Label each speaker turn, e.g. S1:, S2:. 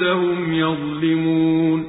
S1: أنفسهم يظلمون